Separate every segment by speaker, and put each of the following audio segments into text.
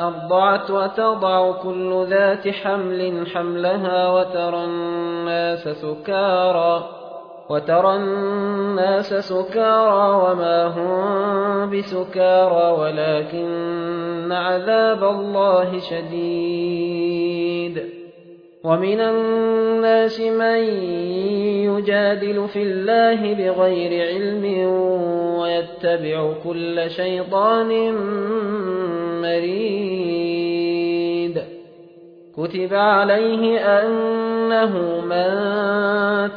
Speaker 1: أرضعت وتضع كل ذات حمل حملها وترى الناس سكارى وترى الناس سكارى وما هم بسكارى ولكن عذاب الله شديد. ومن الناس من يجادل في الله بغير علم ويتبع كل شيطان مريد. كتب عليه أنه من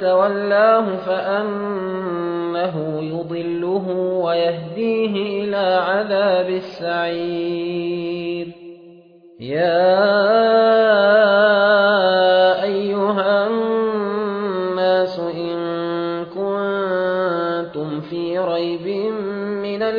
Speaker 1: تولاه فأنه يضله ويهديه إلى عذاب السعير. يا أيها الناس إن كنتم في ريب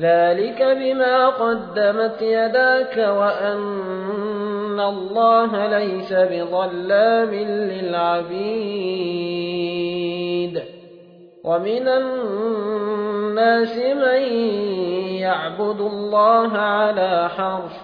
Speaker 1: ذلك بما قدمت يداك وأن الله ليس بظلام للعبيد ومن الناس من يعبد الله على حرف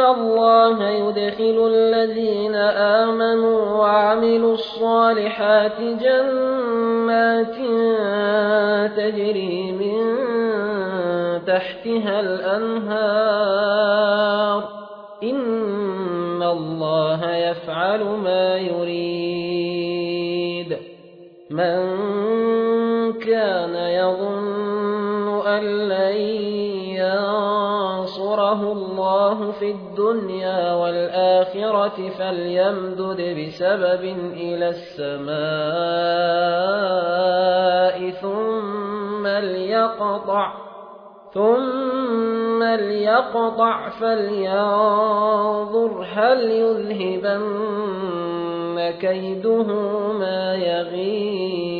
Speaker 1: الله يدخل الذين آمنوا وعملوا الصالحات جنات تجري من تحتها الأنهار إن الله يفعل ما يريد من كان يظن أن لن ينصره الله في الدنيا والآخرة فليمدد بسبب إلى السماء ثم ليقطع ثم ليقطع فلينظر هل يذهبن كيده ما يغيظ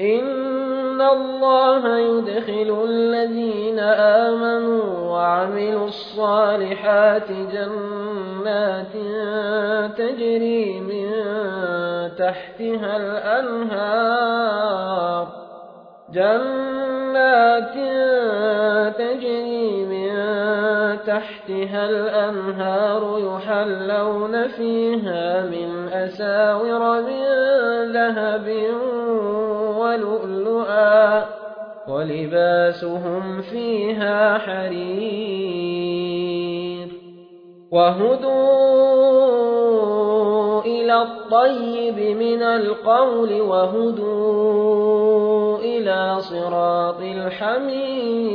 Speaker 1: إن الله يدخل الذين آمنوا وعملوا الصالحات جنات تجري من تحتها الأنهار جنات تجري من تحتها الأنهار يحلون فيها من أساور من ذهب ولؤلؤا ولباسهم فيها حرير وهدوا إلى الطيب من القول وهدوا إلى صراط الحميد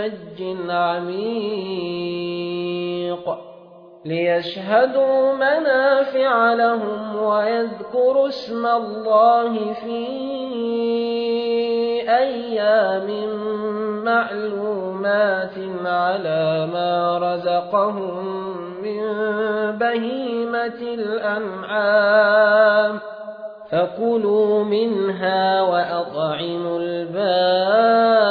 Speaker 1: فج عميق ليشهدوا منافع لهم ويذكروا اسم الله في أيام معلومات على ما رزقهم من بهيمة الأنعام فكلوا منها وأطعموا البائس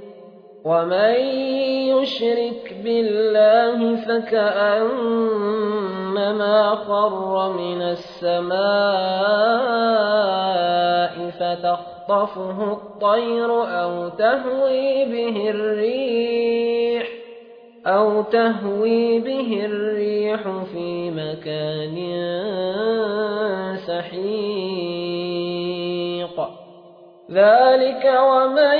Speaker 1: ومن يشرك بالله فكأنما خر من السماء فتخطفه الطير أو تهوي به الريح أو تهوي به الريح في مكان سحيق ذلك ومن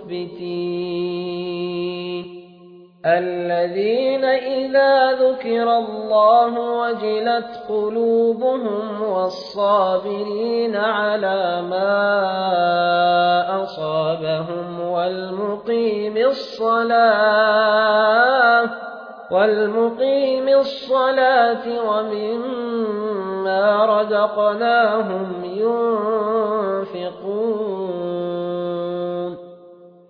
Speaker 1: المخبتين الذين إذا ذكر الله وجلت قلوبهم والصابرين على ما أصابهم والمقيم الصلاة والمقيم الصلاة ومما رزقناهم ينفقون.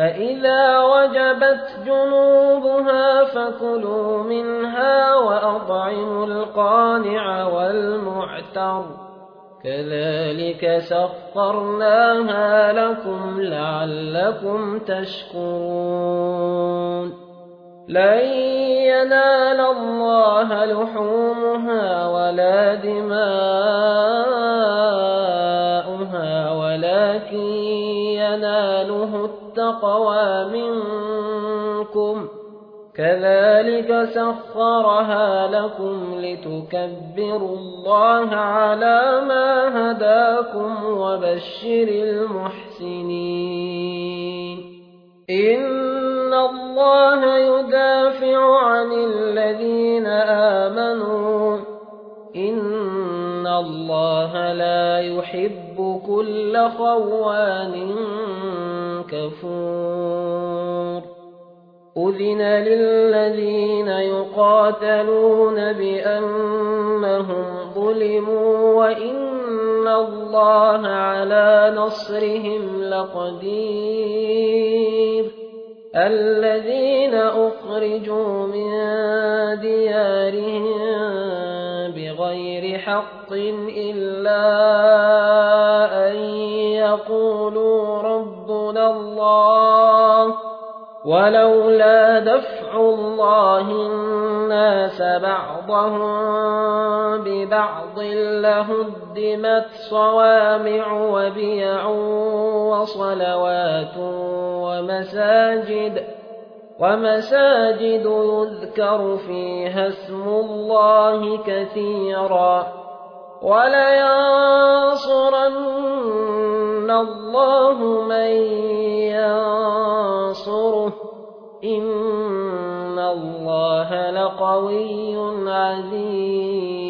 Speaker 1: فإذا وجبت جنوبها فكلوا منها وأطعموا القانع والمعتر. كذلك سخرناها لكم لعلكم تشكرون. لن ينال الله لحومها ولا دماؤها التقوى منكم كذلك سخرها لكم لتكبروا الله على ما هداكم وبشر المحسنين إن الله يدافع عن الذين آمنوا إن الله لا يحب كل خوان كفور أذن للذين يقاتلون بأنهم ظلموا وإن الله على نصرهم لقدير. الذين أخرجوا من ديارهم بغير حق إلا أن يقولوا ولولا دفع الله الناس بعضهم ببعض لهدمت صوامع وبيع وصلوات ومساجد ومساجد يذكر فيها اسم الله كثيرا. ولينصرن الله من ينصره. إن الله لقوي عزيز.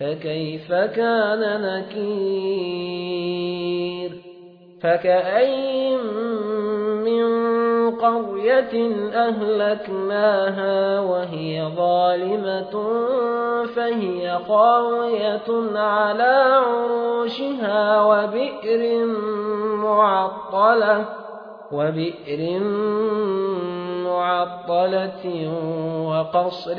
Speaker 1: فكيف كان نكير؟ فكأين من قرية أهلكناها وهي ظالمة فهي خاوية على عروشها وبئر معطلة وبئر معطلة وقصر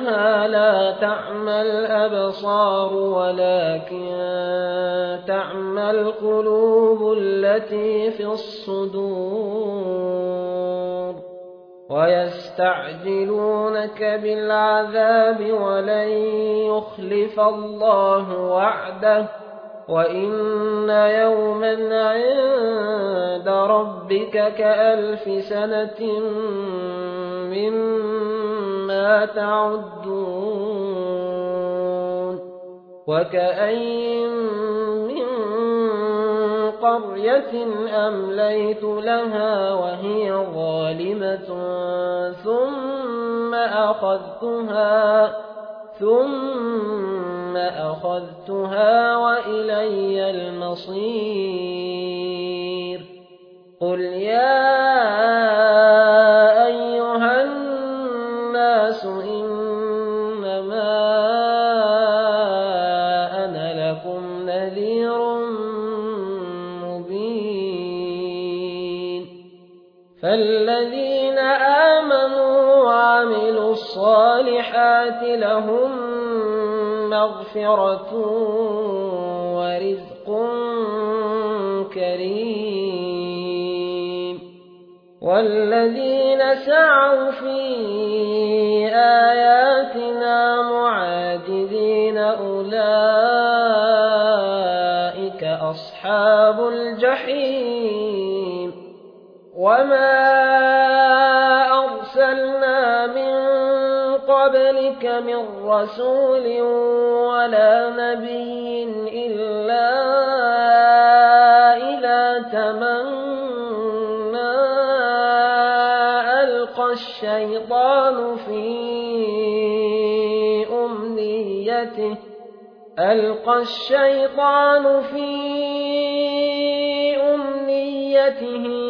Speaker 1: فإنها لا تعمى الأبصار ولكن تعمى القلوب التي في الصدور ويستعجلونك بالعذاب ولن يخلف الله وعده وإن يوما عند ربك كألف سنة مما تعدون وكأين من قرية أمليت لها وهي ظالمة ثم أخذتها ثم أخذتها وإلي المصير قل يا لهم مغفرة رزق كريم. والذين سعوا في آياتنا معاجزين أولئك أصحاب الجحيم. وما قبلك من رسول ولا نبي إلا إذا تمنى ألقى الشيطان في أمنيته. ألقى الشيطان في أمنيته.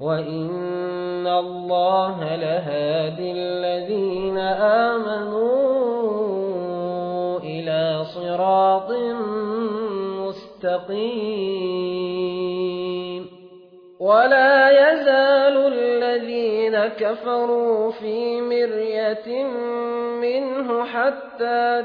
Speaker 1: وإن الله لهادي الذين آمنوا إلى صراط مستقيم ولا يزال الذين كفروا في مرية منه حتى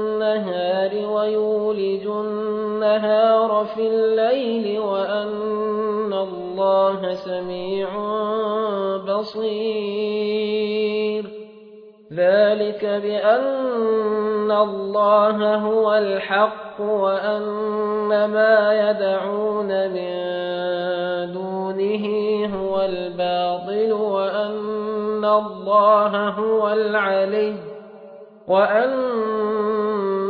Speaker 1: ويولج النهار في الليل وأن الله سميع بصير. ذلك بأن الله هو الحق وأن ما يدعون من دونه هو الباطل وأن الله هو العلي وأن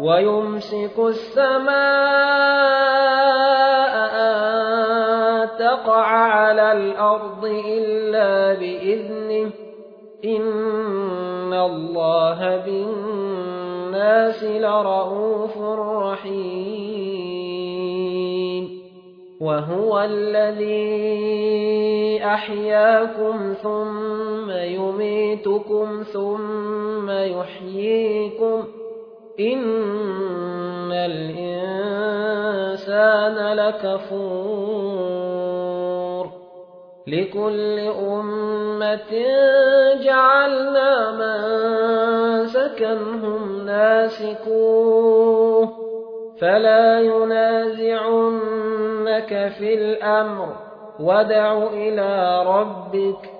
Speaker 1: ويمسك السماء أن تقع على الأرض إلا بإذنه. إن الله بالناس لرءوف رحيم. وهو الذي أحياكم ثم يميتكم ثم يحييكم. إن الإنسان لكفور لكل أمة جعلنا من سكنهم ناسكوه فلا ينازعنك في الأمر ودع إلى ربك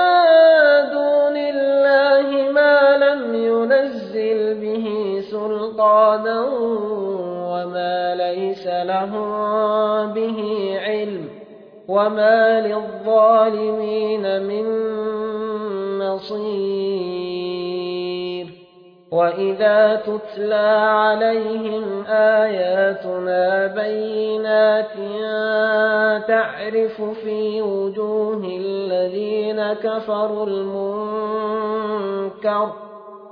Speaker 1: لهم به علم وما للظالمين من نصير وإذا تتلى عليهم آياتنا بينات تعرف في وجوه الذين كفروا المنكر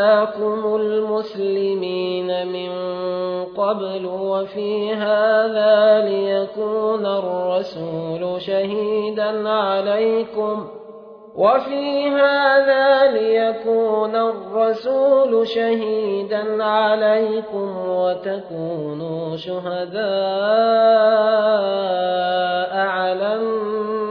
Speaker 1: سماكم المسلمين من قبل وفي هذا ليكون الرسول شهيدا عليكم وفي هذا ليكون الرسول شهيدا عليكم وتكونوا شهداء على الناس